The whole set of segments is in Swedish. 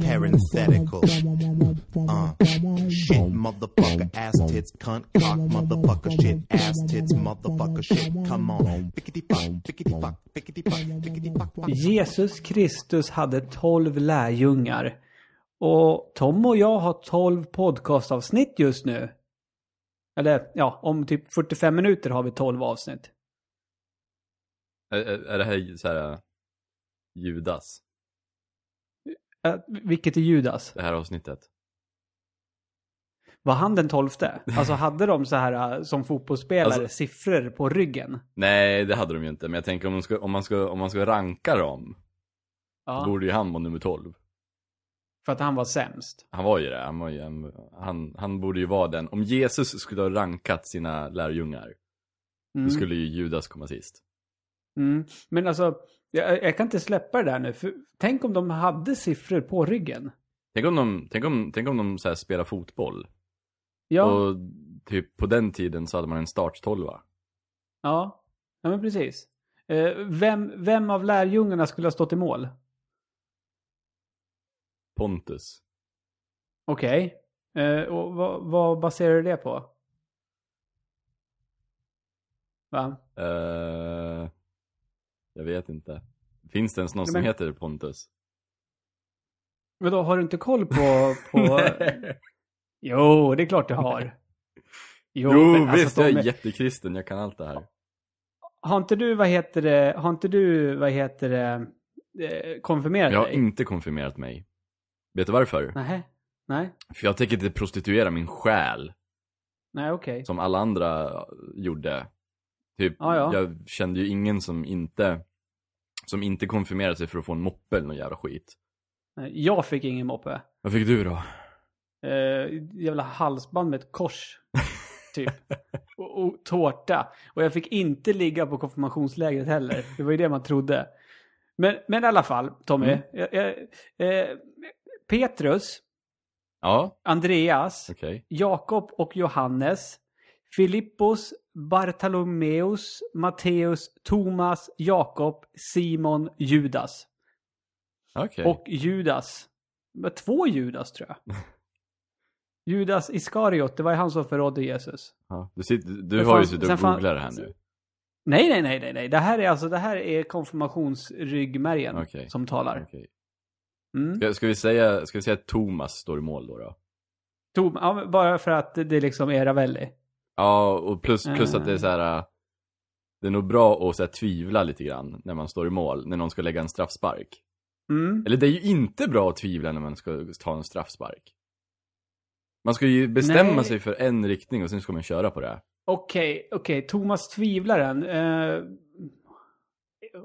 Parenthetical. Uh. Shit, motherfucker, ass tits, cunt, cock, motherfucker, shit, ass tits, motherfucker, shit. Come on. Jesus Kristus hade 12 lärjungar. Och Tom och jag har 12 podcastavsnitt just nu. Eller ja, om typ 45 minuter har vi 12 avsnitt. Är, är, är det här så här äh, Judas, vilket är Judas? det här avsnittet? Var han den tolfte? Alltså hade de så här äh, som fotbollsspelare Alltså- siffror på ryggen? Nej, det hade de ju inte. Men jag tänker om, de ska, om, man, ska, om man ska ranka dem, Ja, då borde ju han vara nummer 12. för att han var sämst. Han var ju det. Han, var ju en, han, han borde ju vara den. Om Jesus skulle ha rankat sina lärjungar, Mm. då skulle ju Judas komma sist. Mm. Men alltså, jag, jag kan inte släppa det där nu. För tänk om de hade siffror på ryggen. Tänk om de, tänk om, tänk om de så här spelar fotboll. Ja, Och typ på den tiden så hade man en starttolva. ja. ja men precis. Eh, vem, vem av lärjungarna skulle ha stått i mål? Pontus. Okej. Eh, och vad, vad baserar du det på? Va? Eh, jag vet inte. Finns det ens någon Nej, som men- heter Pontus? Men då har du inte koll på... på... jo, det är klart du har. Jo, men alltså, visst, jag Tommy, är jättekristen, jag kan allt det här. Har inte du, vad heter det, har inte du, vad heter det, eh, konfirmerat Jag har dig? inte konfirmerat mig. Vet du varför? Nej. Nej. För jag tänker inte prostituera min själ, Nej, okej. som alla andra gjorde. Typ, Ja, ja. jag kände ju ingen som inte, som inte konfirmerade sig för att få en moppe eller någon jävla skit. Jag fick ingen moppe. Vad fick du då? Eh, jävla halsband med ett kors. typ. Och, och tårta. Och jag fick inte ligga på konfirmationslägret heller. Det var ju det man trodde. Men, men i alla fall, Tommy. Mm. Eh, eh, eh, Petrus, Ja, Andreas, okej. Jakob och Johannes, Filippos, Bartolomeus, Matteus, Thomas, Jakob, Simon, Judas. Okej. Och Judas. Två Judas tror jag. Judas Iskariot, det var ju han som förrådde Jesus. Ja, du sitter, du har ju fan- suttit och googlat det här nu. Nej, nej, nej, nej, nej. Det här är alltså, det här är konfirmationsryggmärgen Okej. som talar. Okej. Mm. Ska, ska, vi säga, ska vi säga att Thomas står i mål då? då? Tom, ja, bara för att det liksom är Ravelli. Ja, och plus, plus att det är så här. äh, Det är nog bra att så här, tvivla lite grann när man står i mål, när någon ska lägga en straffspark. Mm. Eller det är ju inte bra att tvivla när man ska ta en straffspark. Man ska ju bestämma Nej. sig för en riktning och sen ska man köra på det. Okej, okej. Thomas Tvivlaren. Eh,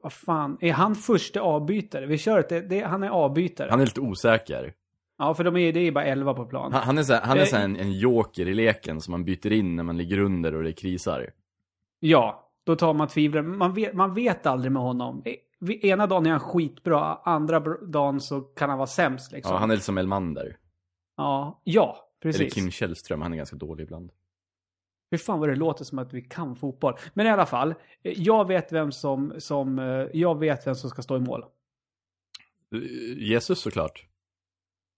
vad fan, är han första avbytare? Vi kör det, det han är avbytare. Han är lite osäker. Ja, för de är, det är bara 11 på plan. Han, han är så här, han är Eh, så här en, en joker i leken som man byter in när man ligger under och det krisar. Ja, då tar man tvivlaren. Man vet, man vet aldrig med honom. E- Ena dagen är han skitbra, andra dagen så kan han vara sämst liksom. Ja, han är lite som Elmander. Ja, ja Eller precis. Kim Källström, han är ganska dålig ibland. Hur fan vad det låter som att vi kan fotboll. Men i alla fall, eh, jag vet vem som, som, eh, jag vet vem som ska stå i mål. Eh, Jesus såklart.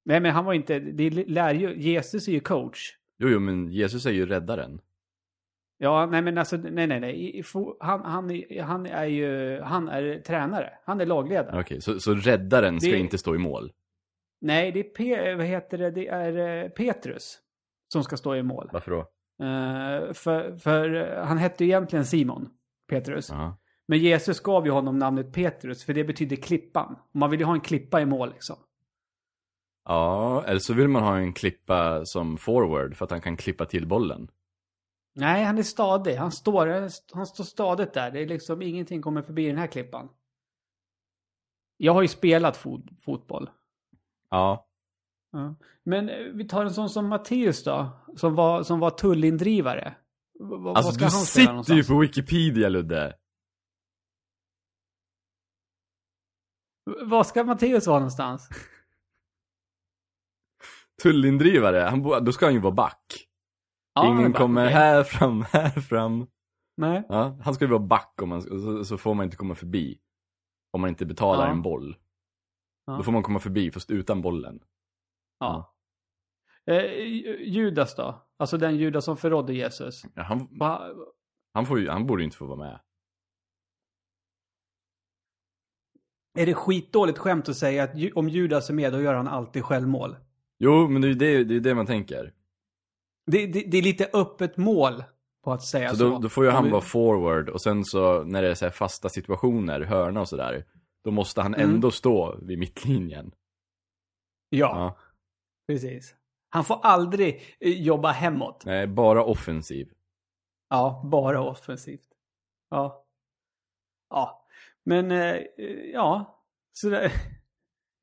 Nej, men han var inte, det lär ju, Jesus är ju coach. Jo, jo, men Jesus är ju räddaren. Ja, nej men alltså, nej, nej, nej. Han, han, han är ju, han är tränare. Han är lagledare. Okej, så, så räddaren ska Det- inte stå i mål? Nej, det är, Pe, vad heter det, det är eh, Petrus som ska stå i mål. Varför då? Eh, för, för han hette ju egentligen Simon, Petrus. Jaha. Men Jesus gav ju honom namnet Petrus, för det betyder klippan. Man vill ju ha en klippa i mål liksom. Ja, eller så vill man ha en klippa som forward för att han kan klippa till bollen. Nej, han är stadig. Han står, han står stadigt där. Det är liksom ingenting kommer förbi den här klippan. Jag har ju spelat fot, fotboll. Ja. Ja. Men eh, vi tar en sån som Matteus då, som var, som var tullindrivare. V- Alltså ska du sitter ju på Wikipedia Ludde. Var ska Matteus vara någonstans? Tullindrivare, han bo, då ska han ju vara back. Ja, Ingen bara, kommer okej. här fram, här fram. Nej. Ja, han ska ju vara back om man, så, så får man inte komma förbi. Om man inte betalar Ja. en boll. Ja. Då får man komma förbi fast utan bollen. Ja. Eh, Ju- Judas då? Alltså den Judas som förrådde Jesus. Ja, han, Va, han, får ju, han borde ju inte få vara med. är det skitdåligt skämt att säga att om Judas är med då gör han alltid självmål? Jo, men det är det, det, är det man tänker. Det, det, det är lite öppet mål på att säga Så så. då, då får ju han vara forward och sen så när det är så fasta situationer, hörna och sådär. Då måste han Mm. ändå stå vid mittlinjen. Ja, Ja. precis. Han får aldrig eh, jobba hemåt. Nej, bara offensiv. Ja, bara offensivt. Ja. Ja. Men, eh, ja. Så det,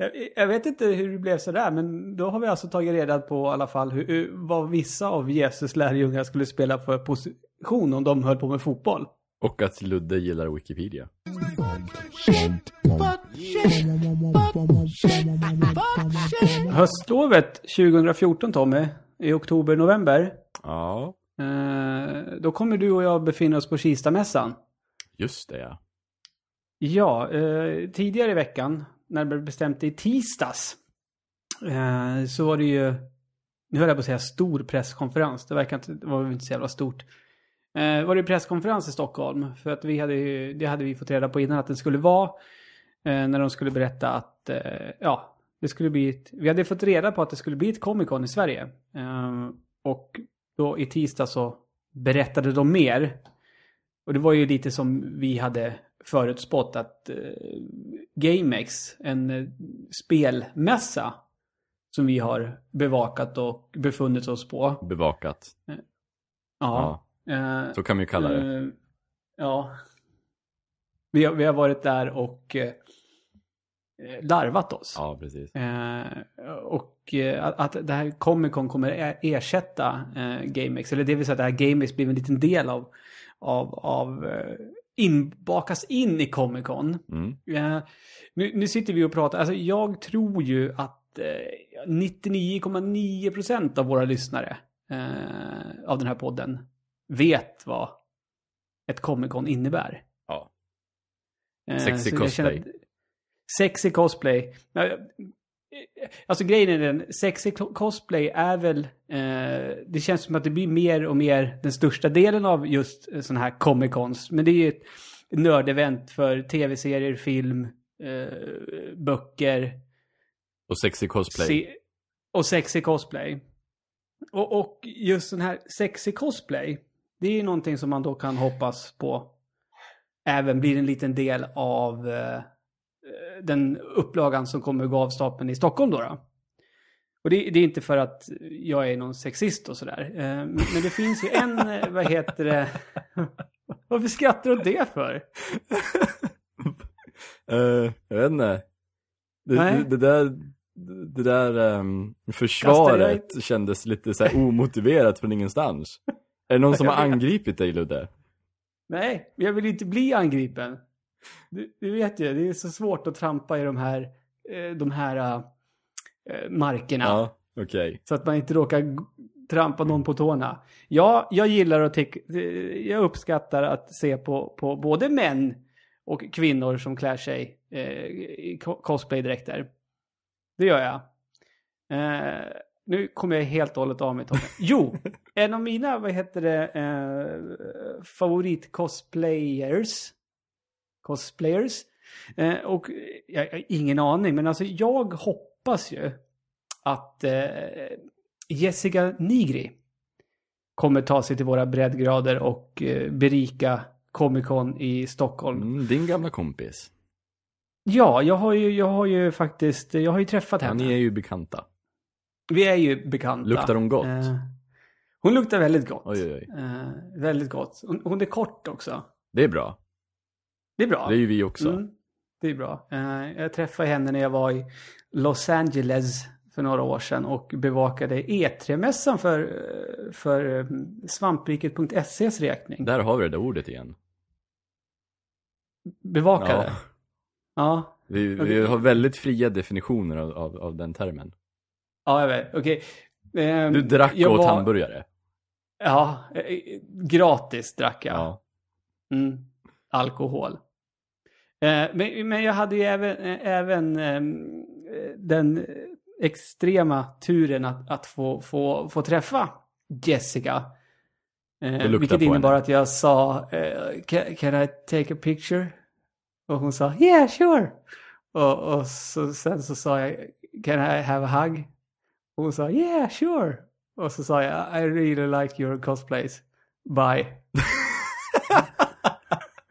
jag, jag vet inte hur det blev sådär, men då har vi alltså tagit reda på i alla fall hur, vad vissa av Jesus lärjungar skulle spela för position om de höll på med fotboll. Och att Ludde gillar Wikipedia. Höstlovet 2014, Tommy, i oktober-november, Ja, eh, då kommer du och jag befinna oss på Kistamässan. just det ja. Ja, eh, tidigare i veckan, när det blev bestämt i tisdags, eh, så var det ju, nu höll jag på att säga stor presskonferens, det verkar inte, det var väl inte så jävla stort. Eh, var det presskonferens i Stockholm, för att vi hade ju, det hade vi fått reda på innan att det skulle vara, eh, när de skulle berätta att, eh, ja, det skulle bli ett, vi hade fått reda på att det skulle bli ett Comic Con i Sverige. Eh, och då i tisdag så berättade de mer. Och det var ju lite som vi hade förutspått att eh, GameX, en eh, spelmässa som vi har bevakat och befunnit oss på. Bevakat. Ja. Eh, Så kan man ju kalla det. eh, ja. Vi har, vi har varit där och eh, larvat oss. Ja, precis. Eh, och eh, att, att det här Comic Con kommer ä- ersätta eh, GameX, eller det vill säga att det här GameX blir en liten del av, av, av eh, inbakas in i Comic Con. Mm. Eh, nu, nu sitter vi och pratar, alltså jag tror ju att eh, 99,9% av våra lyssnare eh, av den här podden vet vad ett Comic Con innebär. Ja. Eh, Sexy cosplay. Sexy cosplay. Alltså grejen är den, sexy co- cosplay är väl, eh, det känns som att det blir mer och mer den största delen av just sådana här Comic Cons. Men det är ju ett nördevent för tv-serier, film, eh, böcker Och sexy cosplay. se- och sexy cosplay. Och, och just den här sexy cosplay, det är ju någonting som man då kan hoppas på även blir en liten del av eh, den upplagan som kommer gå av stapeln i Stockholm då. då. Och det, det är inte för att jag är någon sexist och sådär. Eh, men, det finns ju en, eh, vad heter det? Varför skrattar du åt det för? Eh, jag vet inte. Det, Nej. det, det där, det där ehm, försvaret kändes lite så här omotiverat från ingenstans. Är det någon som har angripit dig Ludde? Nej, jag vill inte bli angripen. Du, du vet ju, det är så svårt att trampa i de här, eh, de här eh, markerna. Ja, okej. Så att man inte råkar trampa någon på tårna. Ja, jag gillar att jag uppskattar att se på, på både män och kvinnor som klär sig eh, i co- cosplaydräkter. Det gör jag. Eh, nu kommer jag helt och hållet av mig Tommy. Jo, en av mina, vad heter det, eh, favorit-cosplayers. Cosplayers. Eh, och jag, jag har ingen aning, men alltså jag hoppas ju att eh, Jessica Nigri kommer ta sig till våra breddgrader och eh, berika Comic Con i Stockholm. Mm, din gamla kompis. Ja, jag har ju, jag har ju faktiskt, jag har ju träffat Ja, henne. ni är ju bekanta. Vi är ju bekanta. Luktar hon gott? Eh, hon luktar väldigt gott. Oj, oj, oj. Eh, väldigt gott. Hon, hon är kort också. Det är bra. Det är bra. Det är ju vi också. Mm, det är bra. Eh, jag träffade henne när jag var i Los Angeles för några år sedan och bevakade E3-mässan för, eh, för eh, svampriket.ses räkning. Där har vi det där ordet igen. Bevakade? Ja. Ja. Vi, vi har väldigt fria definitioner av, av, av den termen. Ja, jag vet. Okej. Ehm, Du drack jag åt var- hamburgare. Ja, gratis drack jag. Ja. Mm. Alkohol. Eh, men, men jag hade ju även, eh, även ehm, eh, den extrema turen att, att få, få, få träffa Jessica. Eh, vilket innebar henne. att jag sa eh, can, can I take a picture? Och hon sa yeah sure. Och, och så, sen så sa jag can I have a hug? Och hon sa yeah sure. Och så sa jag I really like your cosplays. Bye.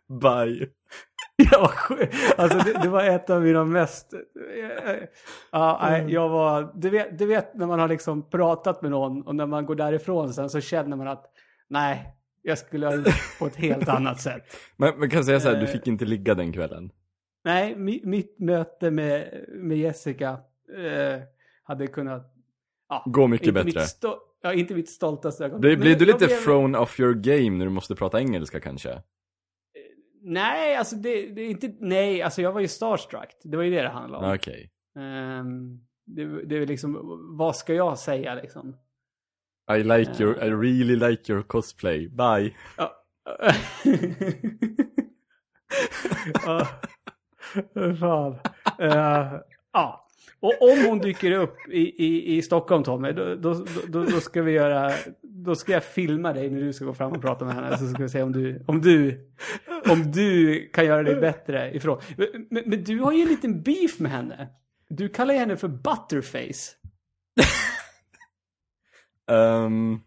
Bye. Sjuk. Alltså det, det var ett av mina mest... Ja, nej, jag var... Du vet, du vet när man har liksom pratat med någon och när man går därifrån sen så känner man att nej, jag skulle ha gjort på ett helt annat sätt. Men, men kan jag säga så här, du Eh. fick inte ligga den kvällen. Nej, mi, mitt möte med, med Jessica eh, hade kunnat... Ja, Gå mycket bättre. Ja, inte mitt stoltaste ögonblick. Blir, blir du lite blev- thrown off your game när du måste prata engelska kanske? Nej, alltså det, det är inte... Nej, alltså jag var ju starstruck. Det var ju det det handlade om. Okej. Ehm, det, det är liksom, vad ska jag säga liksom? I like your, I really like your cosplay. Bye. Ja. Ja. Fan. Eh, ja. Och om hon dyker upp i, i, i Stockholm Tommy, då, då, då, då ska vi göra, då ska jag filma dig när du ska gå fram och prata med henne. Så ska vi se om du, om du, om du kan göra dig bättre ifrån. Men, men, du har ju en liten beef med henne. Du kallar henne för Butterface. Ehm,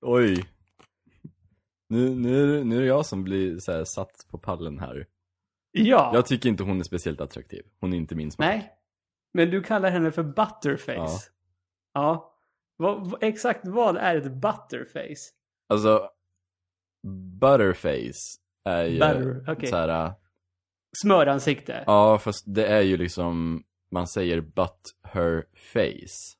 oj. Nu, nu, nu är det jag som blir så här, satt på pallen här. Ja. Jag tycker inte hon är speciellt attraktiv. Hon är inte min smak. Nej. Men du kallar henne för Butterface. Ja. Ja. Vad, exakt vad är ett Butterface? Alltså, butterface är ju Butter, okej. så här, äh, Smöransikte. ja fast det är ju liksom, man säger but her face.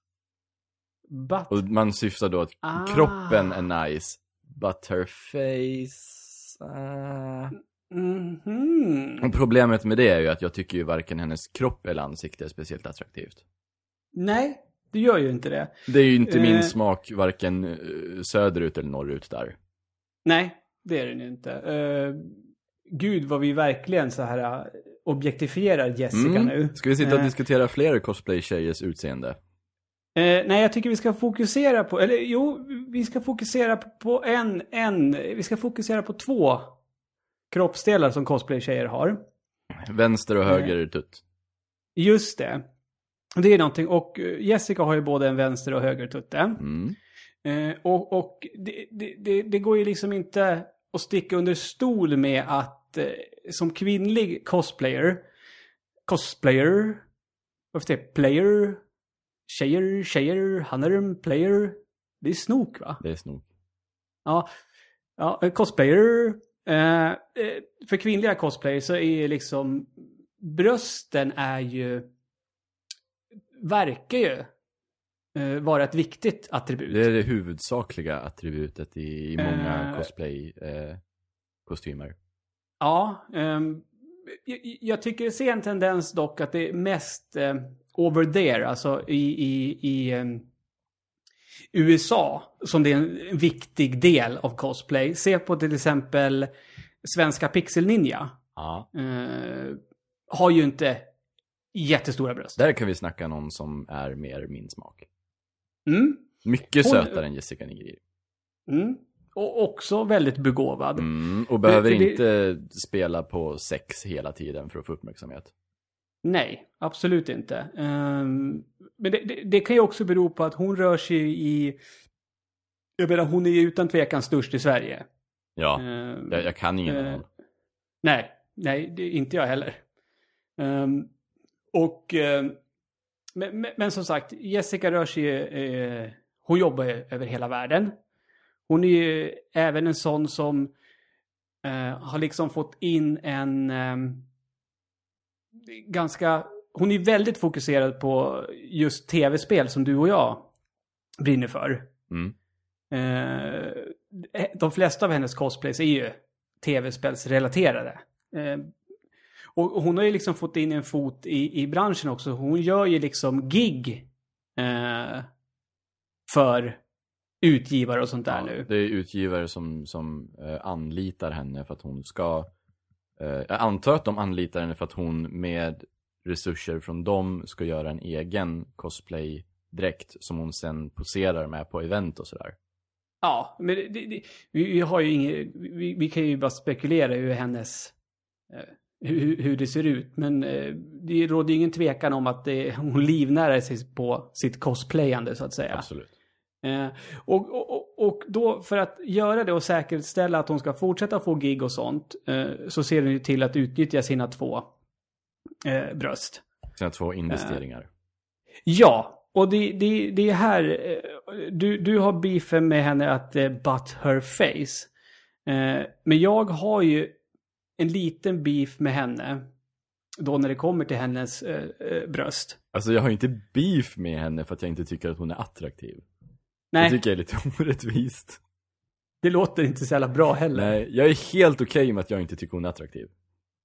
But... Och man syftar då att Ah. kroppen är nice, but her face... ah. Mhm. Och problemet med det är ju att jag tycker ju varken hennes kropp eller ansikte är speciellt attraktivt. Nej, det gör ju inte det. Det är ju inte min Eh. smak varken eh, söderut eller norrut där. Nej, det är den ju inte. Eh, gud vad vi verkligen så här uh, objektifierar Jessica nu. Mm. Ska vi sitta och Eh, diskutera fler cosplay-tjejers utseende? Eh, nej, jag tycker vi ska fokusera på, eller jo, vi ska fokusera på- på en, en, vi ska fokusera på två kroppsdelar som cosplay-tjejer har. Vänster och höger tutt. Just det. Det är någonting, och eh, Jessica har ju både en vänster och höger tutte. Mm. Eh, och och det, det, det, det går ju liksom inte att sticka under stol med att eh, som kvinnlig cosplayer, cosplayer, varför det? Player, tjejer, tjejer, han är en player. Det är snok va? Det är snok. Ja, ja eh, cosplayer. Eh, eh, för kvinnliga cosplayers så är liksom brösten är ju verkar ju eh, vara ett viktigt attribut. Det är det huvudsakliga attributet i, i många Eh. cosplay-kostymer. Ja, ehm, jag, jag tycker ser en tendens dock att det är mest eh, over there, alltså i, i, i ehm, USA, som det är en, viktig del av cosplay. Se på till exempel svenska Pixel Ninja. ja. Eh, har ju inte jättestora bröst. Där kan vi snacka någon som är mer min smak. Mm, Mycket Hon- sötare än Jessica Nigiri. mm. Och också väldigt begåvad. Mm, och behöver det- inte spela på sex hela tiden för att få uppmärksamhet. Nej, absolut inte. Ehm, men det, det, det kan ju också bero på att hon rör sig i... Jag menar, hon är ju utan tvekan störst i Sverige. Ja, Ehm, jag, jag kan ingen annan. Nej, nej, inte jag heller. Ehm, och... ehm, men, men, som sagt, Jessica rör sig eh, hon jobbar ju över hela världen. Hon är ju även en sån som eh, har liksom fått in en ehm, ganska... Hon är väldigt fokuserad på just tv-spel som du och jag brinner för. Mm. Eh, de flesta av hennes cosplays är ju tv-spelsrelaterade. Och hon har ju liksom fått in en fot i, i branschen också. Hon gör ju liksom gig eh, för utgivare och sånt där Ja, nu. det är utgivare som, som eh, anlitar henne för att hon ska... Eh, jag antar att de anlitar henne för att hon med resurser från dem ska göra en egen cosplay-dräkt som hon sen poserar med på event och sådär. Ja, men det, det, det, vi, vi har ju inget, vi, vi kan ju bara spekulera hur hennes, eh, hur, hur det ser ut. Men eh, det råder ingen tvekan om att det, hon livnär sig på sitt cosplayande så att säga. Absolut. Eh, och, och, och- då för att göra det och säkerställa att hon ska fortsätta få gig och sånt eh, så ser hon ju till att utnyttja sina två eh, bröst. Sina två investeringar. Ja, och det, det, det är här eh, du, du har beefen med henne att eh, butt her face. Eh, men jag har ju en liten beef med henne då när det kommer till hennes eh, eh, bröst. Alltså jag har inte beef med henne för att jag inte tycker att hon är attraktiv. Nej, Det tycker jag är lite orättvist. det låter inte så jävla bra heller. Nej, jag är helt okej med att jag inte tycker hon är attraktiv.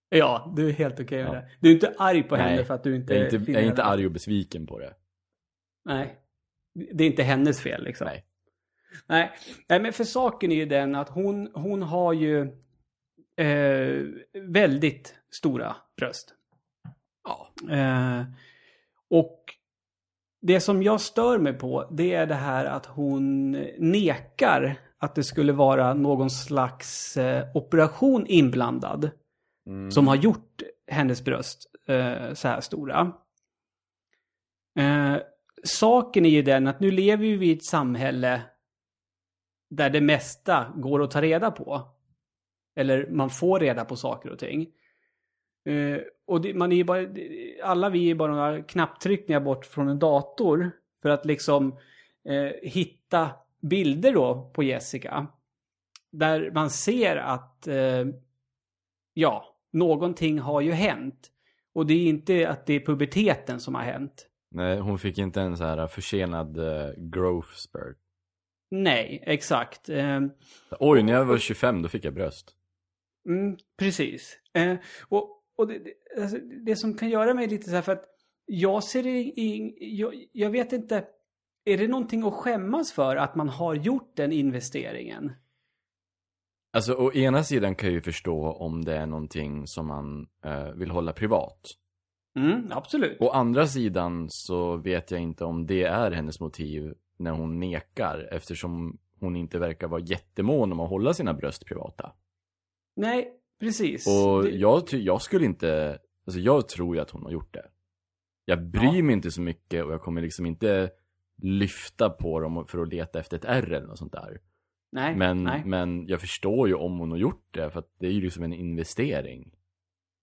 Ja, du är helt okej med Ja. det. Du är inte arg på Nej, henne för att du inte Jag är inte, jag är inte arg och besviken på det. Nej. Det är inte hennes fel liksom. Nej. Nej, Nej men för saken är ju den att hon, hon har ju eh, väldigt stora bröst. Ja. Eh, och det som jag stör mig på det är det här att hon nekar att det skulle vara någon slags eh, operation inblandad Mm. som har gjort hennes bröst eh, så här stora. Eh, saken är ju den att nu lever vi i ett samhälle där det mesta går att ta reda på. Eller man får reda på saker och ting. Eh, och det, man är bara, alla vi är bara några knapptryckningar bort från en dator för att liksom eh, hitta bilder då på Jessica. Där man ser att eh, ja, någonting har ju hänt. Och det är inte att det är puberteten som har hänt. Nej, hon fick inte en så här försenad growth spurt. Nej, exakt. Oj, när jag var 25 då fick jag bröst. Mm, precis. Eh, och och det, det, alltså, det som kan göra mig lite så här för att jag ser det i, jag, jag vet inte, är det någonting att skämmas för att man har gjort den investeringen? Alltså å ena sidan kan jag ju förstå om det är någonting som man eh, vill hålla privat. Mm, absolut. Å andra sidan så vet jag inte om det är hennes motiv när hon nekar eftersom hon inte verkar vara jättemån om att hålla sina bröst privata. Nej, precis. Och Det- jag, jag skulle inte, alltså jag tror ju att hon har gjort det. Jag bryr Ja. mig inte så mycket och jag kommer liksom inte lyfta på dem för att leta efter ett R eller något sånt där. nej, Men, nej. men jag förstår ju om hon har gjort det för att det är ju liksom en investering.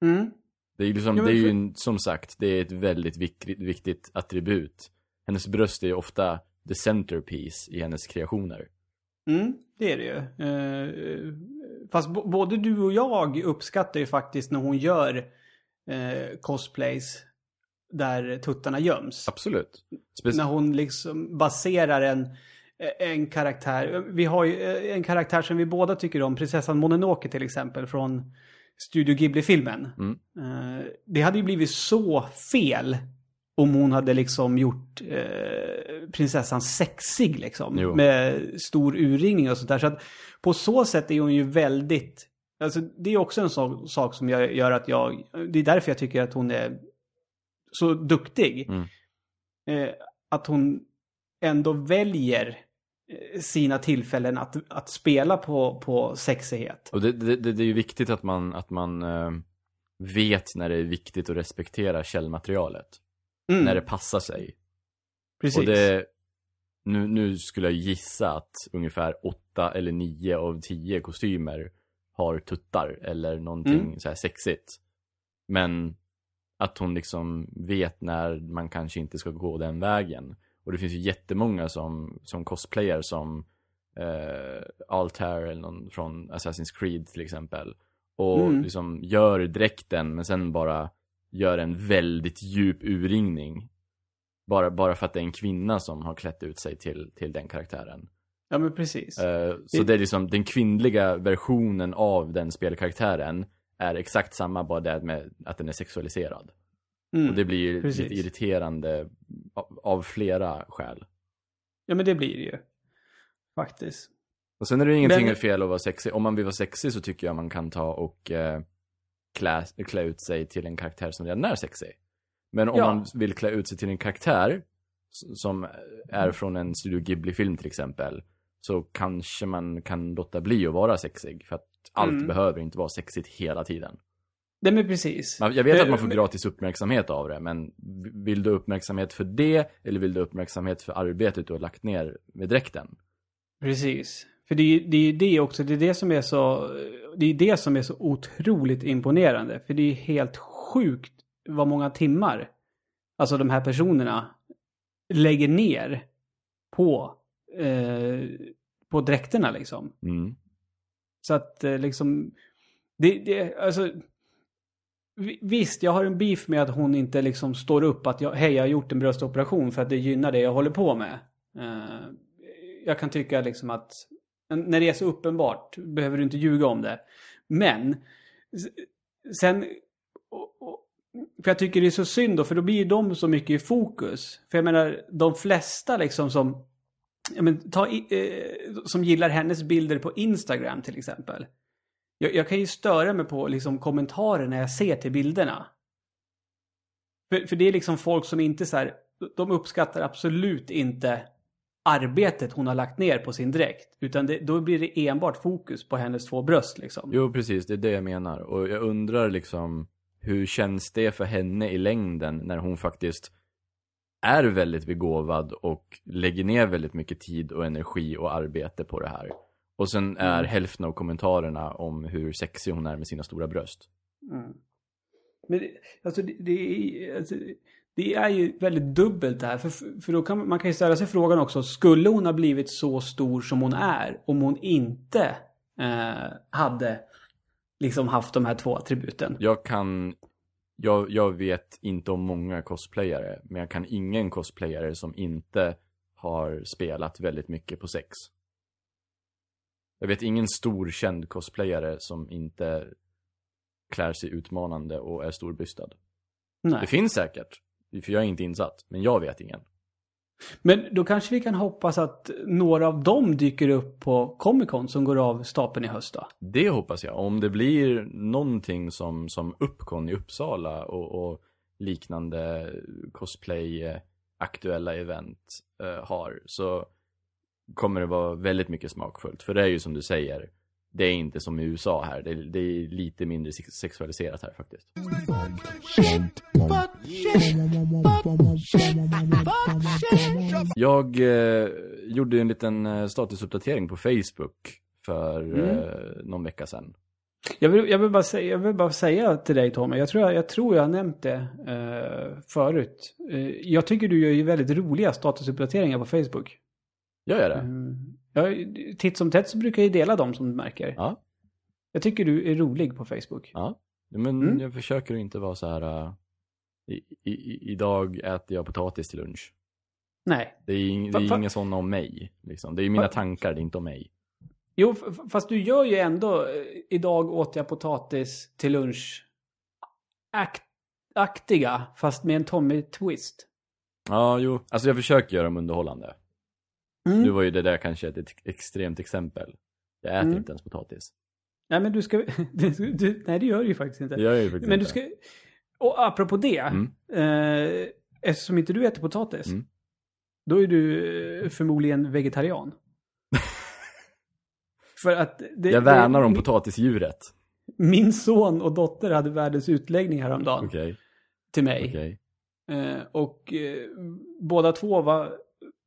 Mm. Det är ju liksom, Ja, men det är ju en, som sagt, det är ett väldigt viktigt, viktigt attribut. Hennes bröst är ju ofta the centerpiece i hennes kreationer. Mm, det är det ju. Fast både du och jag uppskattar ju faktiskt när hon gör eh, cosplays där tuttarna göms. Absolut. Spec- När hon liksom baserar en, en karaktär. Vi har ju eh, en karaktär som vi båda tycker om, prinsessan Mononoke till exempel från Studio Ghibli-filmen. Mm. Eh, det hade ju blivit så fel om hon hade liksom gjort eh, prinsessan sexig liksom. Jo. Med stor urringning och sånt där. Så att på så sätt är hon ju väldigt... Alltså det är också en sån sak som jag, gör att jag... Det är därför jag tycker att hon är så duktig. Mm. Eh, att hon ändå väljer eh, sina tillfällen att, att spela på, på sexighet. Och det, det, det det är ju viktigt att man, att man eh, vet när det är viktigt att respektera källmaterialet. Mm, När det passar sig. precis. Och det, nu, nu skulle jag gissa att ungefär åtta eller nio av tio kostymer har tuttar eller någonting Mm. så här sexigt. Men att hon liksom vet när man kanske inte ska gå den vägen. Och det finns ju jättemånga som, som cosplayar som eh, Altair eller någon från Assassin's Creed till exempel. Och Mm. liksom gör dräkten men sen bara gör en väldigt djup urringning. Bara, bara för att det är en kvinna som har klätt ut sig till, till den karaktären. Ja, men precis. Eh, så Det- det är liksom den kvinnliga versionen av den spelkaraktären är exakt samma, bara det med att den är sexualiserad. Mm. Och det blir ju precis. lite irriterande av, av flera skäl. Ja, men det blir det ju. Faktiskt. Och sen är det ingenting Men- fel att vara sexig. Om man vill vara sexig så tycker jag man kan ta och eh, klä, klä ut sig till en karaktär som redan är sexig. Men om Ja. man vill klä ut sig till en karaktär som är från en Studio Ghibli-film till exempel. Så kanske man kan låta bli att vara sexig. För att allt Mm. behöver inte vara sexigt hela tiden. Nej, men precis. Jag vet att man får gratis uppmärksamhet av det, men vill du uppmärksamhet för det, eller vill du uppmärksamhet för arbetet du har lagt ner med dräkten? Precis. För det är ju det, ju det också, det är det som är så, det är det som är så otroligt imponerande. För det är helt sjukt vad många timmar, alltså de här personerna lägger ner på, eh, på dräkterna liksom. Mm. Så att eh, liksom, det, det, alltså, vi- visst, jag har en beef med att hon inte liksom står upp att jag, hej, jag har gjort en bröstoperation för att det gynnar det jag håller på med. Eh, jag kan tycka liksom att när det är så uppenbart behöver du inte ljuga om det. Men sen, och, och, för jag tycker det är så synd då, för då blir de så mycket i fokus. För jag menar, de flesta liksom som men, ta, eh, som gillar hennes bilder på Instagram till exempel. Jag, jag kan ju störa mig på liksom, kommentarer när jag ser till bilderna. För, för det är liksom folk som inte så här, de uppskattar absolut inte arbetet hon har lagt ner på sin dräkt. Utan det, då blir det enbart fokus på hennes två bröst liksom. Jo, precis. Det är det jag menar. Och jag undrar liksom, hur känns det för henne i längden när hon faktiskt är väldigt begåvad och lägger ner väldigt mycket tid och energi och arbete på det här. Och sen är Mm. hälften av kommentarerna om hur sexig hon är med sina stora bröst. Mm. Men det, alltså det, det, är, alltså det är ju väldigt dubbelt det här. För, för då kan man- kan ju ställa sig frågan också. Skulle hon ha blivit så stor som hon är om hon inte eh, hade liksom haft de här två attributen? Jag kan, jag, jag vet inte om många cosplayare, men jag kan ingen cosplayare som inte har spelat väldigt mycket på sex. Jag vet ingen stor känd cosplayare som inte klär sig utmanande och är storbystad. Det Nej. finns säkert, för jag är inte insatt, men jag vet ingen. Men då kanske vi kan hoppas att några av dem dyker upp på Comic Con som går av stapeln i höst då. Det hoppas jag. Om det blir någonting som, som Uppcon i Uppsala och, och liknande cosplay eh, event eh, har så kommer det vara väldigt mycket smakfullt. För det är ju som du säger, det är inte som i USA här. Det, det är lite mindre sex- sexualiserat här faktiskt. Jag eh, gjorde en liten eh, statusuppdatering på Facebook för Mm. eh, någon vecka sedan. Jag vill, jag vill, bara, säga, jag vill bara säga till dig Tommy, jag tror jag, jag, tror jag har nämnt det eh, förut. Eh, jag tycker du gör ju väldigt roliga statusuppdateringar på Facebook. Gör jag det? Mm. Jag, titt som tätt så brukar jag ju dela dem som du märker. Ja. Jag tycker du är rolig på Facebook. Ja. Men Mm. jag försöker inte vara så här. äh, i, i, idag äter jag potatis till lunch. Nej. Det är, ing- det är inga sådana om mig. Liksom. Det är mina tankar, det är inte om mig. Jo, fast du gör ju ändå, eh, idag åt jag potatis till lunch. Akt, aktiga, fast med en Tommy-twist. Ja, jo. Alltså jag försöker göra dem underhållande. Mm. Nu var ju det där kanske ett ex- extremt exempel. Jag äter Mm. inte ens potatis. Nej, men du ska... Du, du, nej, det gör du ju faktiskt inte. Det gör jag ju faktiskt Men du inte. ska... Och apropå det. Mm. Eh, eftersom inte du äter potatis. Mm. Då är du eh, förmodligen vegetarian. För att... Det, Jag värnar det, om min- potatisdjuret. Min son och dotter hade världens utläggning häromdagen Okej, till mig. okej. Eh, och eh, båda två var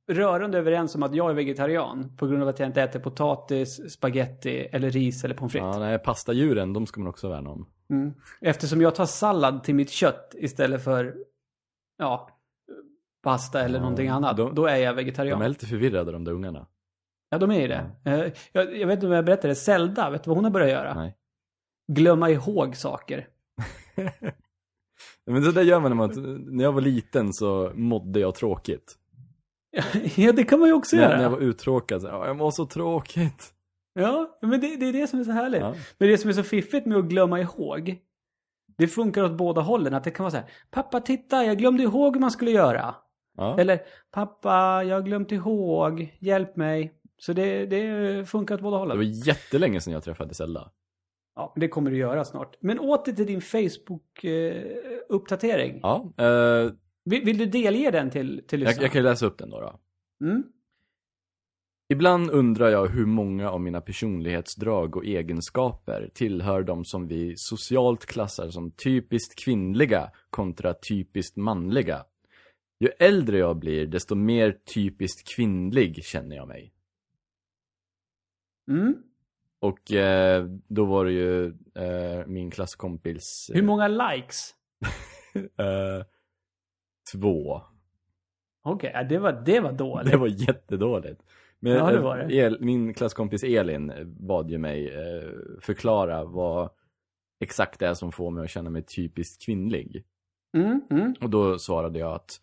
rörande överens om att jag är vegetarian. På grund av att jag inte äter potatis, spaghetti eller ris eller pommes frites. Ja, nej, pastadjuren, de ska man också värna om. Mm. Eftersom jag tar sallad till mitt kött istället för ja, pasta eller Ja, någonting annat. de- då är jag vegetarian. De är lite förvirrade de där ungarna. Ja, de är ju det. Eh, jag, jag vet inte om jag berättade. Zelda, vet du vad hon har börjat göra? Nej. Glömma ihåg saker. Men det där gör man när man, när jag var liten så mådde jag tråkigt. ja, det kan man ju också När, göra. när jag var uttråkad, så, "Ja, jag mår så tråkigt. Ja, men det, det är det som är så härligt. Ja. Men det som är så fiffigt med att glömma ihåg. Det funkar åt båda hållen. Att det kan vara så här. Pappa titta, jag glömde ihåg hur man skulle göra. Ja. Eller pappa, jag har glömt ihåg. Hjälp mig. Så det, det funkar åt båda Det hållen. var jättelänge sedan jag träffade Zelda. Ja, det kommer du göra snart. Men åter till din Facebook-uppdatering. Ja, eh, Vill, vill du delge den till, till jag, lyssnarna? jag kan ju läsa upp den då. då. Mm? Ibland undrar jag hur många av mina personlighetsdrag och egenskaper tillhör de som vi socialt klassar som typiskt kvinnliga kontra typiskt manliga. Ju äldre jag blir, desto mer typiskt kvinnlig känner jag mig. Mm? Och eh, då var det ju eh, min klasskompis... Hur många likes? Två. Okej, ja, det, var, det var dåligt. Det var jättedåligt. Men Ja, det eh, var det. El, min klasskompis Elin bad ju mig eh, förklara vad exakt det är som får mig att känna mig typiskt kvinnlig. Mm, mm. Och då svarade jag att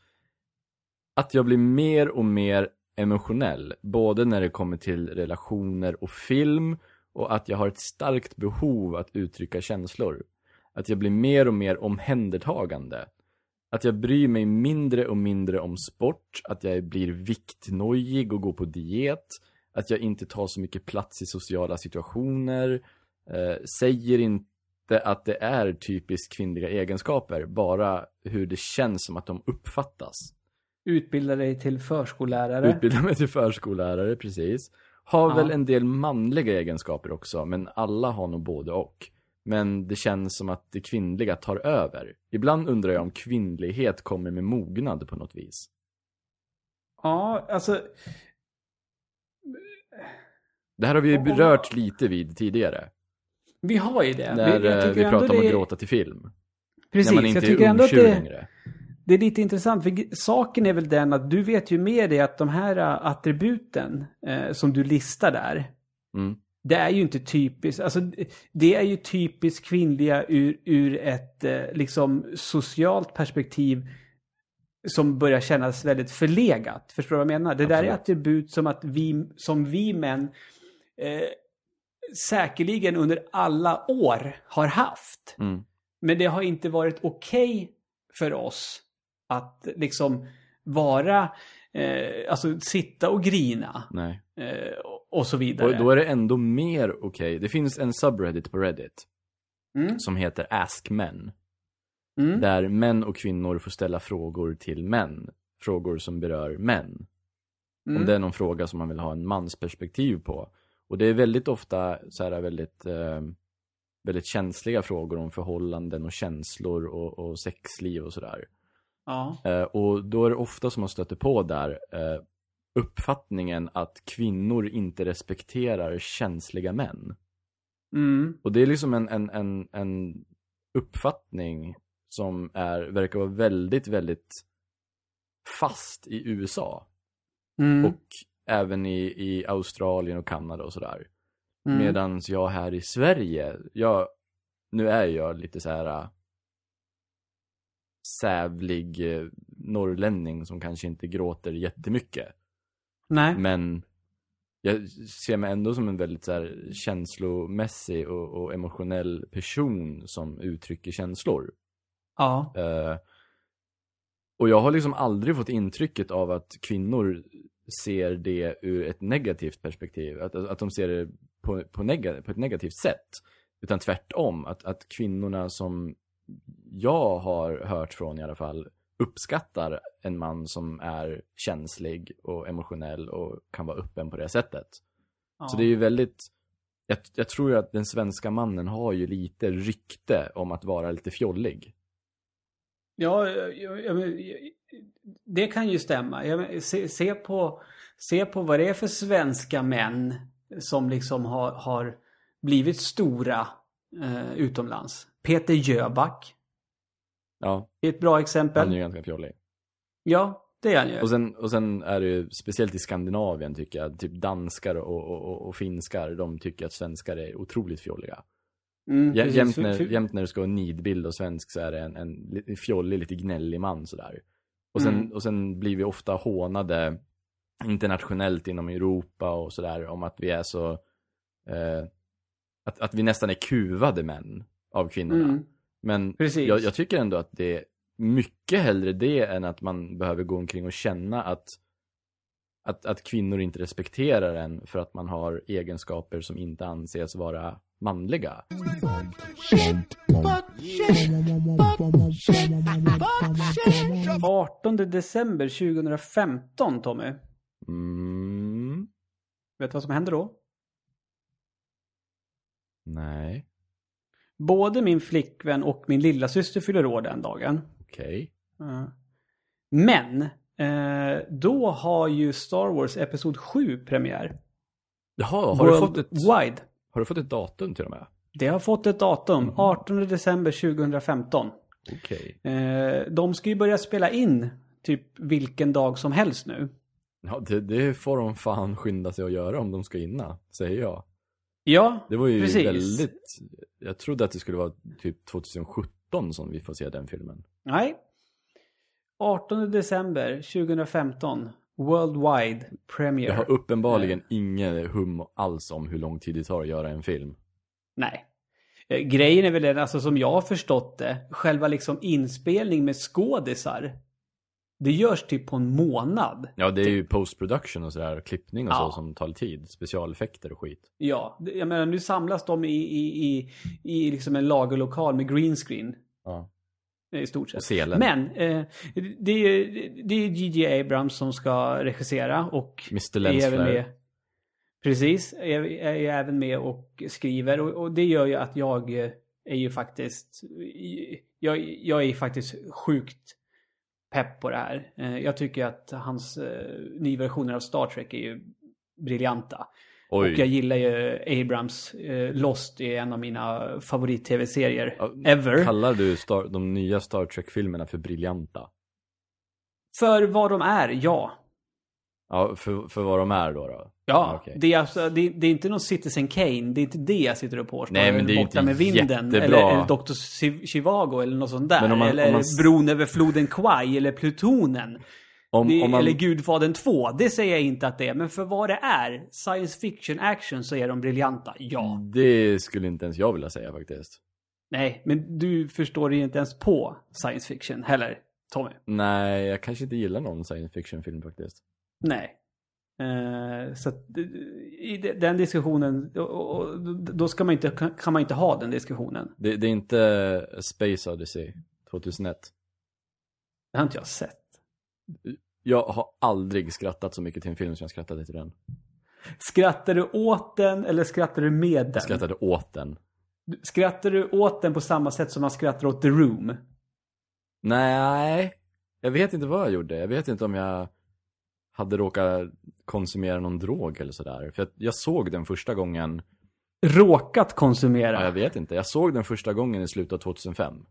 att jag blir mer och mer emotionell, både när det kommer till relationer och film och att jag har ett starkt behov att uttrycka känslor. Att jag blir mer och mer omhändertagande. Att jag bryr mig mindre och mindre om sport, att jag blir viktnojig och går på diet, att jag inte tar så mycket plats i sociala situationer, eh, säger inte att det är typiskt kvinnliga egenskaper, bara hur det känns som att de uppfattas. Utbilda dig till förskollärare. Utbildar mig till förskollärare, precis. Har Ja. väl en del manliga egenskaper också, men alla har nog både och. Men det känns som att det kvinnliga tar över. Ibland undrar jag om kvinnlighet kommer med mognad på något vis. Ja, alltså... Det här har vi ju berört lite vid tidigare. Vi har ju det. När vi, jag eh, vi ändå pratade om att gråta till film. Precis, när man jag inte tycker är ändå att det, längre. det är lite intressant. För saken är väl den att du vet ju med dig att de här äh, attributen eh, som du listar där. Mm. Det är ju inte typiskt, alltså det är ju typiskt kvinnliga ur, ur ett eh, liksom socialt perspektiv som börjar kännas väldigt förlegat. Förstår du vad jag menar? Det där är Absolut. attribut som att vi, som vi män eh, säkerligen under alla år har haft. Mm. Men det har inte varit okej för oss att liksom vara, eh, alltså sitta och grina eh, och- så vidare. Och då är det ändå mer okej. Det finns en subreddit på Reddit Mm. som heter Ask Men. Mm. Där män och kvinnor får ställa frågor till män. Frågor som berör män. Om Mm. det är någon fråga som man vill ha en mans perspektiv på. Och det är väldigt ofta så här väldigt, eh, väldigt känsliga frågor om förhållanden och känslor och, och sexliv och sådär. Ja. Eh, och då är det ofta som man stöter på där eh, uppfattningen att kvinnor inte respekterar känsliga män. Mm. Och det är liksom en, en, en, en uppfattning som är, verkar vara väldigt, väldigt fast i USA. Mm. Och även i, i Australien och Kanada och sådär. mm. Medan jag här i Sverige, jag, nu är jag lite så här äh, sävlig eh, norrlänning som kanske inte gråter jättemycket. Nej. Men jag ser mig ändå som en väldigt så här, känslomässig och, och emotionell person som uttrycker känslor. Ja. Eh, och jag har liksom aldrig fått intrycket av att kvinnor ser det ur ett negativt perspektiv. Att, att de ser det på, på, nega, på ett negativt sätt. Utan tvärtom, att, att kvinnorna som jag har hört från i alla fall uppskattar en man som är känslig och emotionell och kan vara öppen på det sättet. ja. Så det är ju väldigt, jag, jag tror ju att den svenska mannen har ju lite rykte om att vara lite fjollig. Ja, jag, jag, det kan ju stämma. Se, se, på, se på vad det är för svenska män som liksom har, har blivit stora eh, utomlands. Peter Jöback Ja, är ett bra exempel. han är ju ganska fjollig. Ja, det är han ju. Och sen, och sen är det ju, speciellt i Skandinavien tycker jag, typ danskar och, och, och, finskar, de tycker att svenskar är otroligt fjolliga. Mm, precis. Jämt när, jämt när du ska ha en nidbild och svensk så är det en, en fjollig, lite gnällig man sådär. Och sen, Mm. och sen blir vi ofta hånade internationellt inom Europa och sådär om att vi är så eh, att, att vi nästan är kuvade män av kvinnorna. Mm. Men jag, jag tycker ändå att det är mycket hellre det än att man behöver gå omkring och känna att, att, att kvinnor inte respekterar en för att man har egenskaper som inte anses vara manliga. 18 december 2015, Tommy. Mm, Vet du vad som händer då? nej, Både min flickvän och min lilla syster fyller år den dagen. okej. Ja. Men, eh, då har ju Star Wars Episod 7 premiär. Jaha, har du, fått ett, Wide. har du fått ett datum till och med? Det har fått ett datum, Mhm. 18 december 2015. Okej. Eh, de ska ju börja spela in typ vilken dag som helst nu. Ja, det, det får de fan skynda sig att göra om de ska inna, säger jag. Ja, Det var ju Precis. väldigt, jag trodde att det skulle vara typ 2017 som vi får se den filmen. nej. 18 december 2015. Worldwide Premiere. Jag har uppenbarligen ingen hum alls om hur lång tid det tar att göra en film. Nej. Eh, Grejen är väl den, alltså som jag har förstått det, själva liksom inspelning med skådisar. Det görs typ på en månad. Ja, det är ju post-production och sådär, klippning och Ja. så som tar tid. Specialeffekter och skit. Ja, jag menar nu samlas de i, i, i, i liksom en lagerlokal med green screen. Ja. I stort sett. Selen. Men eh, det är ju det är J.J. Abrams som ska regissera och Mr. är Lens även med. Precis, är, är även med och skriver och, och det gör ju att jag eh, är ju faktiskt, jag, jag är faktiskt sjukt pepp på det här. Eh, Jag tycker att hans eh, nyversioner av Star Trek är ju briljanta. Och jag Oj. gillar ju Abrams eh, Lost är en av mina favorit-tv-serier ever. Kallar du Star, de nya Star Trek-filmerna för briljanta? För vad de är, ja. Ja, för, för vad de är då? då? Ja, Okej. det, är alltså, det, det är inte någon Citizen Kane. Det är inte det jag sitter och påstår. Nej, men det är ju inte med vinden. jättebra. Eller, eller Dr. Chivago eller något sånt där. Man- eller man- Bron över floden Kwai eller Plutonen. Om, Det, om man, Eller Gudfadern 2. Det säger jag inte att det är. Men för vad det är, science fiction action, så är de briljanta. Ja. Det skulle inte ens jag vilja säga faktiskt. Nej, men du förstår ju inte ens på science fiction heller, Tommy. Nej, jag kanske inte gillar någon science fiction-film faktiskt. Nej. Eh, så att, eh, i de- den diskussionen, och, och, då ska man inte, kan kan man inte ha den diskussionen. Det, det är inte Space Odyssey 2001. Det har inte jag sett. Jag har aldrig skrattat så mycket till en film som jag skrattade till den. Skrattar du åt den eller skrattar du med den? Jag skrattade åt den. Skrattar du åt den på samma sätt som man skrattar åt The Room? Nej, jag vet inte vad jag gjorde. Jag vet inte om jag hade råkat konsumera någon drog eller sådär. För att jag såg den första gången, Råkat konsumera? ja, jag vet inte. Jag såg den första gången i slutet av 2005.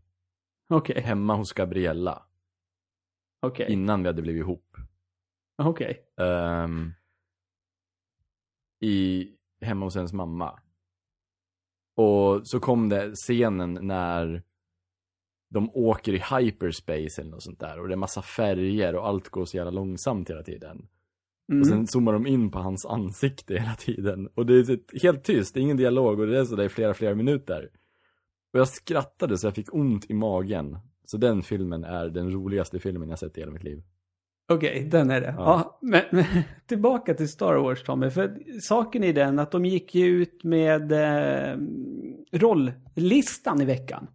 Okej, Hemma hos Gabriella. okej, Innan vi hade blivit ihop. okej. Ehm, I, hemma hos ens mamma. Och så kom det scenen när de åker i hyperspace eller något sånt där. Och det är massa färger och allt går så jävla långsamt hela tiden. Mm. Och sen zoomar de in på hans ansikte hela tiden. Och det är helt tyst, det är ingen dialog och det är sådär i flera, flera minuter. Och jag skrattade så jag fick ont i magen. Så den filmen är den roligaste filmen jag sett i hela mitt liv. Okej, den är det. Ja. Ja. men, men tillbaka till Star Wars, Tommy. För saken är den att de gick ju ut med eh, rolllistan i veckan.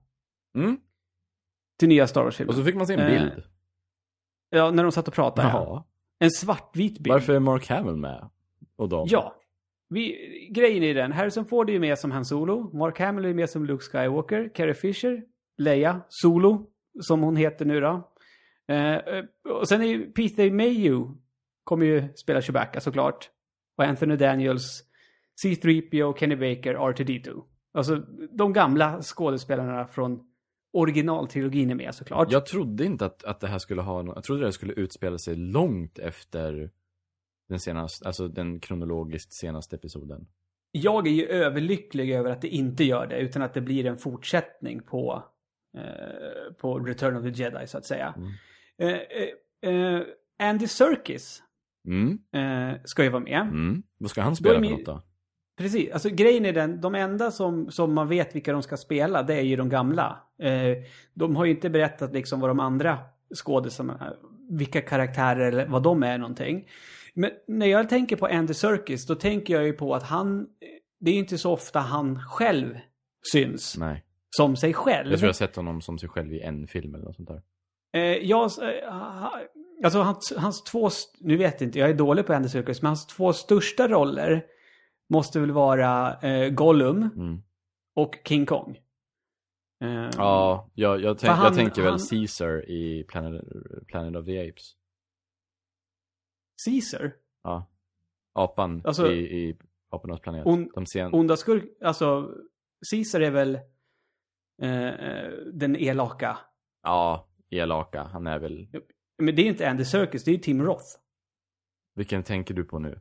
Mm. Till nya Star Wars-filmer. Och så fick man se en Eh, bild. Ja, när de satt och pratade. Ja. En svartvit bild. Varför är Mark Hamill med? Och dem? Ja. Vi, grejen är den, Harrison Ford är ju med som Han Solo, Mark Hamill är med som Luke Skywalker, Carrie Fisher, Leia, Solo, som hon heter nu då. Eh, och sen är ju Peter Mayhew, kommer ju spela Chewbacca såklart. Och Anthony Daniels, C-3PO, Kenny Baker, R2D2. Alltså de gamla skådespelarna från originaltrilogin är med såklart. Jag trodde inte att, att det här skulle ha någon, jag trodde det skulle utspela sig långt efter den senaste, alltså den kronologiskt senaste episoden. Jag är ju överlycklig över att det inte gör det, utan att det blir en fortsättning på, eh, på Return of the Jedi, så att säga. Mm. Eh, eh, eh, Andy Serkis Mm, eh, ska ju vara med. mm. Vad ska han spela för något då? Precis, alltså grejen är den, de enda som, som man vet vilka de ska spela, det är ju de gamla. Eh, de har ju inte berättat liksom vad de andra skådespelarna, vilka karaktärer eller vad de är någonting. Men när jag tänker på Andy Serkis, då tänker jag ju på att han, det är ju inte så ofta han själv syns Nej. som sig själv. Jag tror jag har sett honom som sig själv i en film eller något sånt där. Eh, jag, eh, alltså hans, hans två, nu vet inte, jag är dålig på Andy Serkis, men hans två största roller måste väl vara eh, Gollum Mm. och King Kong. Eh, Ja, jag, jag, tänk, han- jag tänker väl han- Caesar i Planet, Planet of the Apes. Caesar, Ja. Apan Alltså- i, i Apornas planet. On- De sen... onda skurk, alltså Caesar är väl eh, eh, den elaka. Ja, elaka. Han är väl... Men det är inte Andy Serkis, det är Tim Roth. Vilken tänker du på nu?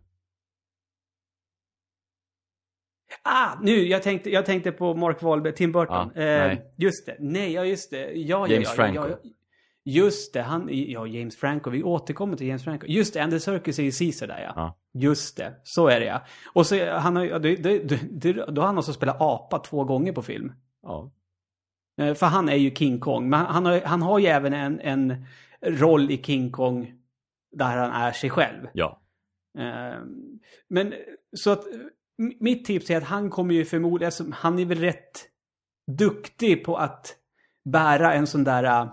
Ah, nu, jag tänkte, jag tänkte på Mark Wahlberg, Tim Burton. Ja, eh. Just det, nej, ja just det. Ja, James ja, Franco. Ja. Just det, han, ja, James Franco. Vi återkommer till James Franco. Just det, Andy Serkis är ju Caesar där ja. Ja. Just det, så är det ja. Och så, han har det, det, då har han också spelat apa två gånger på film. Ja. Eh, För han är ju King Kong. Men han har, han har ju även en, en roll i King Kong där han är sig själv. Ja. Eh, Men så att mitt tips är att han kommer ju förmodligen, alltså, han är väl rätt duktig på att bära en sån där äh,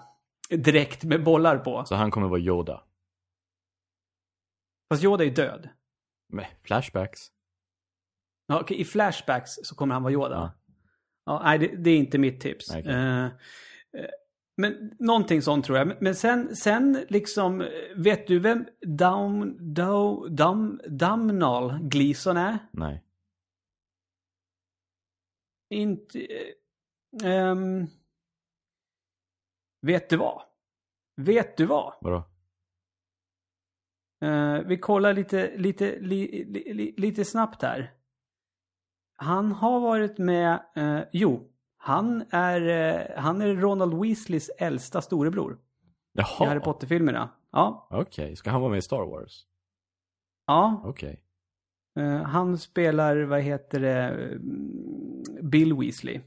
dräkt med bollar på. Så han kommer vara Yoda. Fast Yoda är död. Med flashbacks. Ja, okej, I flashbacks så kommer han vara Yoda. Ja. Ja. nej, det, det är inte mitt tips. Nej, okej. Eh, eh, men någonting sånt tror jag. Men, sen, sen liksom, vet du vem Down, Down, Dum, Dumnall Gleason är? Nej. Inte... ehm, vet du vad? Vet du vad? Vadå? Eh, vi kollar lite, lite, li, li, li, lite snabbt här. Han har varit med... eh, jo, han är, eh, han är Ronald Weasleys äldsta storebror i Harry Jaha. Potter-filmerna. Ja, Okej, ska han vara med i Star Wars? ja. Okej. Eh, han spelar, vad heter det, mm, Bill Weasley.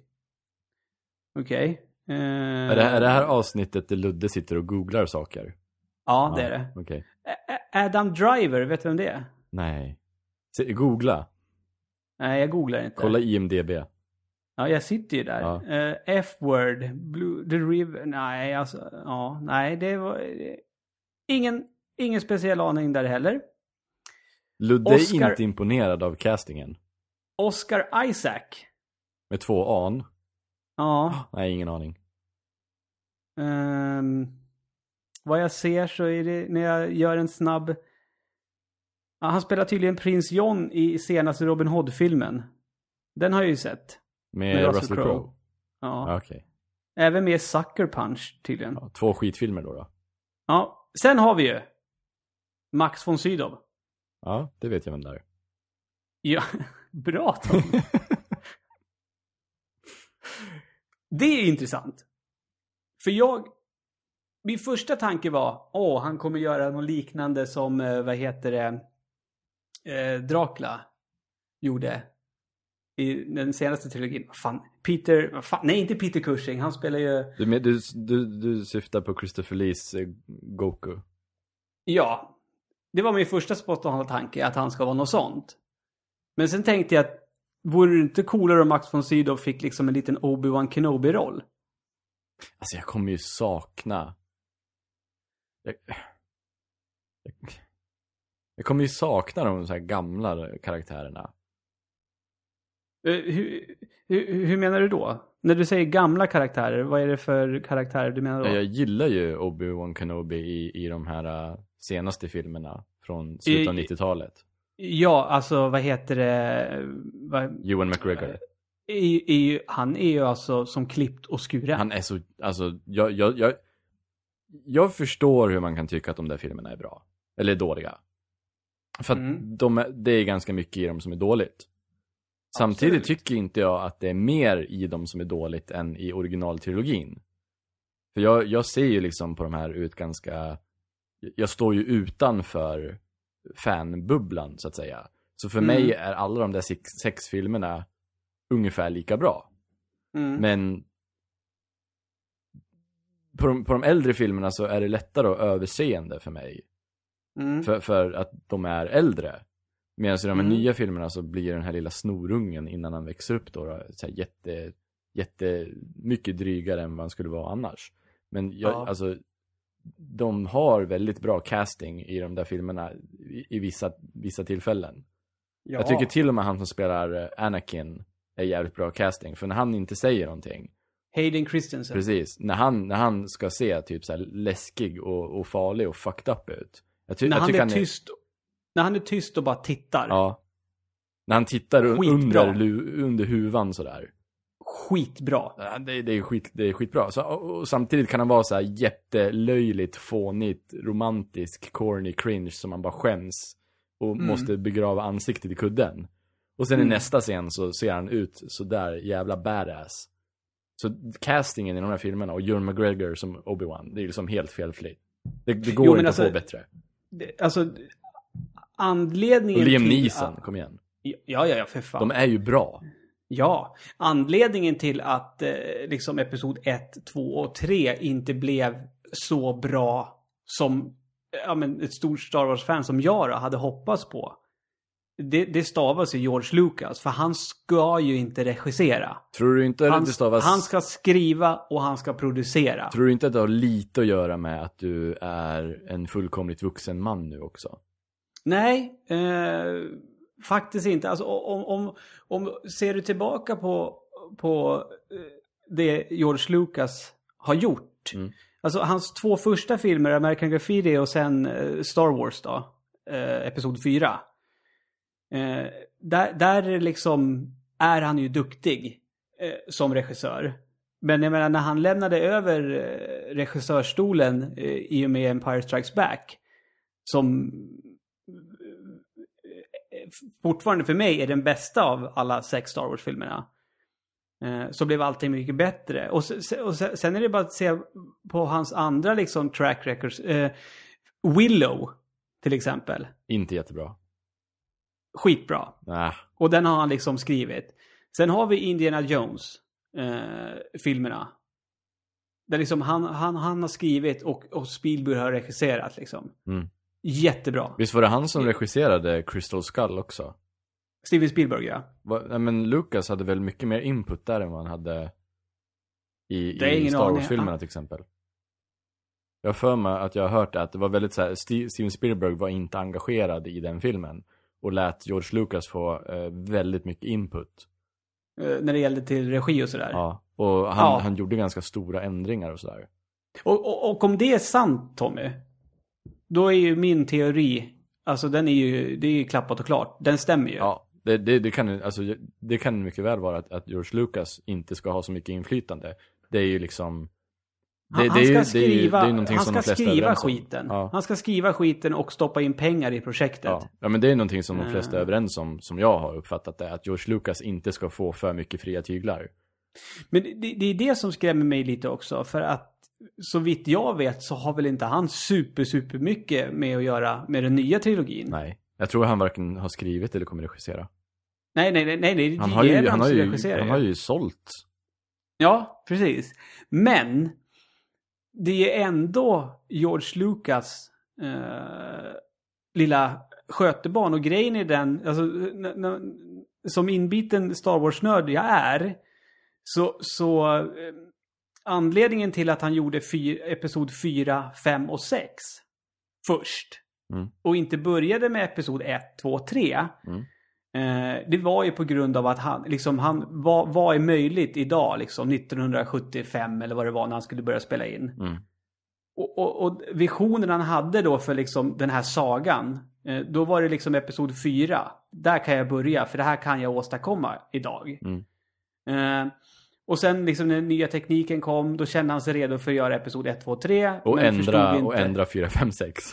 Okej. Eh, Är, det, är det här avsnittet där Ludde sitter och googlar saker? Ja, det är det. Ä- Adam Driver, vet du vem det är? Nej. Googla. Nej, jag googlar inte. Kolla IMDB. Ja, jag sitter ju där. Ja. Eh, F-word, Blue, The River, nej alltså, ja, nej det var... eh, Ingen, ingen speciell aning där heller. Ludde är inte imponerad av castingen. Oscar Isaac. Med två an. Ja. Nej, ingen aning. ehm, vad jag ser så är det när jag gör en snabb... Ja, han spelar tydligen prins John i senaste Robin Hood-filmen. Den har jag ju sett. Med, Med Russell Russell Crowe. Crowe. Ja. Okej. Även med Sucker Punch tydligen. Ja, två skitfilmer då, då. Ja. Sen har vi ju Max von Sydow. Ja, det vet jag vem det är. Ja, bra Tom. Det är intressant. För jag... Min första tanke var, åh, han kommer göra något liknande som, eh, vad heter det, eh, Dracula gjorde i den senaste trilogin. Fan, Peter, fan, nej inte Peter Cushing, han spelar ju, Du, du, du, du syftar på Christopher Lees eh, Goku. ja, det var min första spontana tanke, att han ska vara något sånt. Men sen tänkte jag att, vore det inte coolare om Max von Sydow fick liksom en liten Obi-Wan Kenobi-roll? Alltså jag kommer ju sakna... Jag... Jag... jag kommer ju sakna de så här gamla karaktärerna. Eh, Hur, hur, hur menar du då? När du säger gamla karaktärer, vad är det för karaktärer du menar då? Jag gillar ju Obi-Wan Kenobi i, i de här uh, senaste filmerna från slutet av I- 90-talet. Ja, alltså vad heter det? Vad, Ewan McGregor. är, är, ju- han är ju alltså som klippt och skuren. Han är så, alltså, jag, jag, jag, jag förstår hur man kan tycka att de där filmerna är bra. Eller dåliga. För att Mm. de det är ganska mycket i dem som är dåligt. Samtidigt Absolut. tycker inte jag att det är mer i dem som är dåligt än i originaltrilogin. För jag, jag ser ju liksom på de här ut ganska... Jag står ju utanför fanbubblan, så att säga. Så för Mm. mig är alla de där sex, sex filmerna ungefär lika bra. Mm. Men på de, på de äldre filmerna så är det lättare att överseende för mig. Mm. För, för att de är äldre. Medan i de här Mm. nya filmerna så blir den här lilla snorungen innan han växer upp då, då så här jätte, jätte mycket drygare än vad han skulle vara annars. Men jag, Ja. alltså, de har väldigt bra casting i de där filmerna i, i vissa, vissa tillfällen. ja. Jag tycker till och med han som spelar Anakin är jävligt bra casting. För när han inte säger någonting, Hayden Christensen. precis, när han, när han ska se typ så läskig och, och farlig och fucked up ut. När han är tyst. När han är tyst och bara tittar. Ja. När han tittar Skitbra. under, under huvan sådär. Skitbra. Ja, Det, det, är skit, det är skitbra. Så, och, samtidigt kan han vara så här jättelöjligt, fånigt, romantisk, corny, cringe som man bara skäms. Och Mm. måste begrava ansiktet i kudden. Och sen Mm. i nästa scen så ser han ut så där jävla badass. Så castingen i de här filmerna och Ewan McGregor som Obi-Wan, det är liksom helt felfritt. Det, det går Jo, inte alltså- att få bättre. Det- Alltså, anledningen Och Liam till... Neeson, kom igen. Ja, ja, ja, för fan. De är ju bra. Ja, anledningen till att eh, liksom episod 1, 2 och 3 inte blev så bra som ja, men ett stort Star Wars-fan som jag då hade hoppats på. Det, det stavas ju George Lucas, för han ska ju inte regissera. Tror du inte Han, att det stavas... han ska skriva och han ska producera. Tror du inte att det har lite att göra med att du är en fullkomligt vuxen man nu också? Nej, eh, faktiskt inte. Alltså, om, om, om ser du tillbaka på, på eh, det George Lucas har gjort. Mm. Alltså hans två första filmer, American Graffiti och sen eh, Star Wars då, eh, Episod 4. Eh, där, där liksom är han ju duktig eh, som regissör. Men jag menar när han lämnade över eh, regissörstolen i och med Empire Strikes Back. Som fortfarande för mig är den bästa av alla sex Star Wars-filmerna. Eh, så blev allting mycket bättre. Och, se- och se- sen är det bara att se på hans andra liksom track records. Eh, Willow till exempel. Inte jättebra. Skitbra. Nah. Och den har han liksom skrivit. Sen har vi Indiana Jones eh. Där liksom han, han, han har skrivit och, och Spielberg har regisserat liksom. Mm. Jättebra. Visst var det han som regisserade Crystal Skull också? Steven Spielberg ja. Va, nej, men Lucas hade väl mycket mer input där än vad han hade i, i Star. Wars-filmerna till exempel. Jag har för mig att jag har hört att det var väldigt så här, Ste- Steven Spielberg var inte engagerad i den filmen. Och lät George Lucas få eh, väldigt mycket input. Eh, när det gällde till regi och sådär. Ja. Och han, Ja. han gjorde ganska stora ändringar och sådär. Och, och, och om det är sant Tommy. Då är ju min teori. Alltså den är ju, det är ju klappat och klart. Den stämmer ju. Ja, det, det, det, kan, alltså, det kan mycket väl vara att, att George Lucas inte ska ha så mycket inflytande. Det är ju liksom... Det, Han, det han är ju, ska det är ju, skriva, det är ju någonting han som ska är skriva skiten. Ja. Han ska skriva skiten och stoppa in pengar i projektet. Ja. ja, men det är någonting som de flesta är Eh. överens om, som jag har uppfattat det, att George Lucas inte ska få för mycket fria tyglar. Men det, det är det som skrämmer mig lite också. För att så vitt jag vet så har väl inte han super, super mycket med att göra med den nya trilogin. Nej. Jag tror han varken har skrivit eller kommer regissera. nej, nej, nej. nej, nej Han har ju, han har ju, regisserar han har ju sålt. Ja, precis. Men det är ändå George Lucas eh, lilla skötebarn och grejen är den, alltså, som inbiten Star Wars-nörd jag är, så, så eh, anledningen till att han gjorde fyr, episod 4, 5 och 6 först Mm. och inte började med episod 1, 2, 3 Mm. Eh, det var ju på grund av att han, liksom, han vad, vad är möjligt idag, liksom 1975 eller vad det var när han skulle börja spela in. Mm. Och, och, och visionen han hade då för liksom den här sagan, eh, då var det liksom episod 4. Där kan jag börja, för det här kan jag åstadkomma idag. Mm. Eh, och sen liksom när den nya tekniken kom, då kände han sig redo för att göra episod 1, 2, 3. Och ändra, och ändra 4, 5, 6.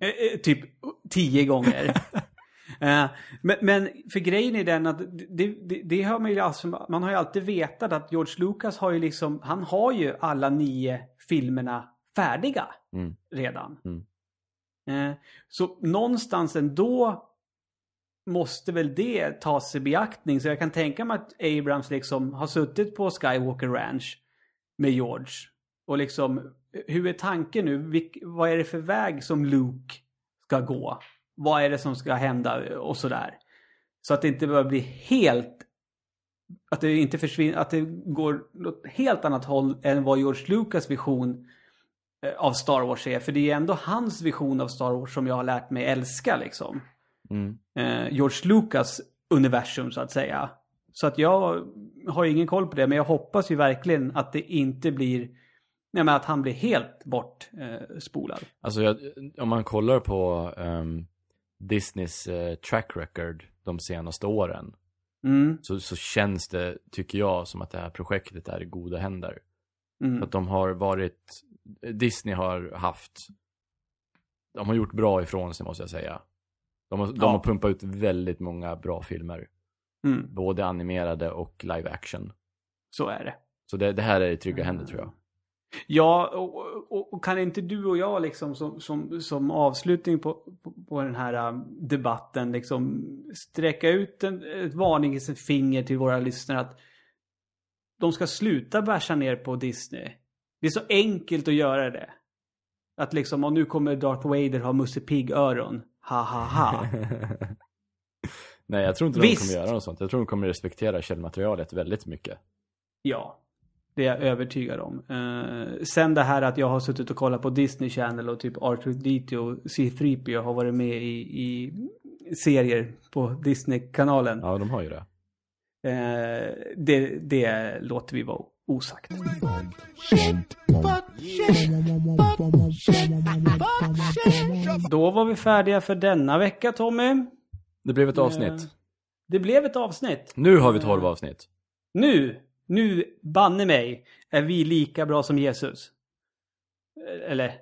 Eh, eh, typ tio gånger. Eh, men, men för grejen är den att det, det, det har man ju alltså, man har ju alltid vetat att George Lucas har ju liksom, han har ju alla nio filmerna färdiga Mm. redan. Mm. Eh, så någonstans ändå måste väl det tas i beaktning. Så jag kan tänka mig att Abrams liksom har suttit på Skywalker Ranch med George. Och liksom, hur är tanken nu? Vilk, vad är det för väg som Luke ska gå? Vad är det som ska hända och sådär. Så att det inte bara blir helt att det inte försvinner, att det går åt helt annat håll än vad George Lucas vision eh, av Star Wars är. För det är ändå hans vision av Star Wars som jag har lärt mig älska liksom. Mm. Eh, George Lucas universum så att säga. Så att jag har ju ingen koll på det, men jag hoppas ju verkligen att det inte blir, nej men att han blir helt bortspolad. Eh, Alltså jag, om man kollar på ehm, Disneys eh, track record de senaste åren. mm, Så, så känns det, tycker jag, som att det här projektet är i goda händer. mm, Att de har varit, Disney har haft, de har gjort bra ifrån sig måste jag säga. De har, de Ja. har pumpat ut väldigt många bra filmer. mm, Både animerade och live action. så är det. Så det, det här är i trygga händer tror jag. Ja, och, och, och kan inte du och jag liksom som, som, som avslutning på, på, på den här um, debatten liksom sträcka ut en, ett varningens finger till våra lyssnare att de ska sluta bärsa ner på Disney. Det är så enkelt att göra det. Att liksom, och nu kommer Darth Vader ha Musse Pigg-öron. Ha ha ha. Nej, jag tror inte de Visst. kommer göra något sånt. Jag tror de kommer respektera källmaterialet väldigt mycket. Ja, det är jag övertygad om. Eh, sen det här att jag har suttit och kollat på Disney Channel och typ R2D2 och C3PO har varit med i, i serier på Disney-kanalen. Ja, de har ju det. Eh, det, det låter vi vara osagt. Då var vi färdiga för denna vecka Tommy. Det blev ett avsnitt. Eh, Det blev ett avsnitt. Nu har vi 12 avsnitt. Nu, nu banne mig är vi lika bra som Jesus. Eh, Eller,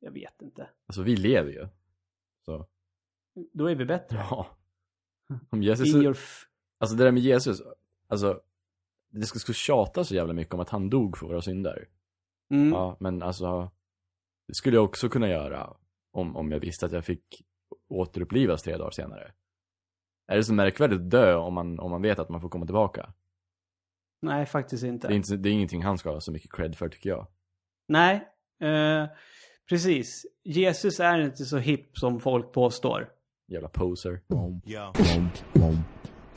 jag vet inte. Alltså vi lever ju. Så, Då är vi bättre. ja. Om Jesus, alltså det där med Jesus, alltså det ska, ska tjata så jävla mycket om att han dog för våra synder. mm. Ja, men alltså det skulle jag också kunna göra om, om jag visste att jag fick återupplivas tre dagar senare. Är det så märkvärdigt att dö om man, om man vet att man får komma tillbaka? Nej, faktiskt Det är, inte. inte, det är ingenting han ska ha så mycket cred för tycker jag. Nej, eh, precis. Jesus är inte så hipp som folk påstår. Jävla poser. Yo.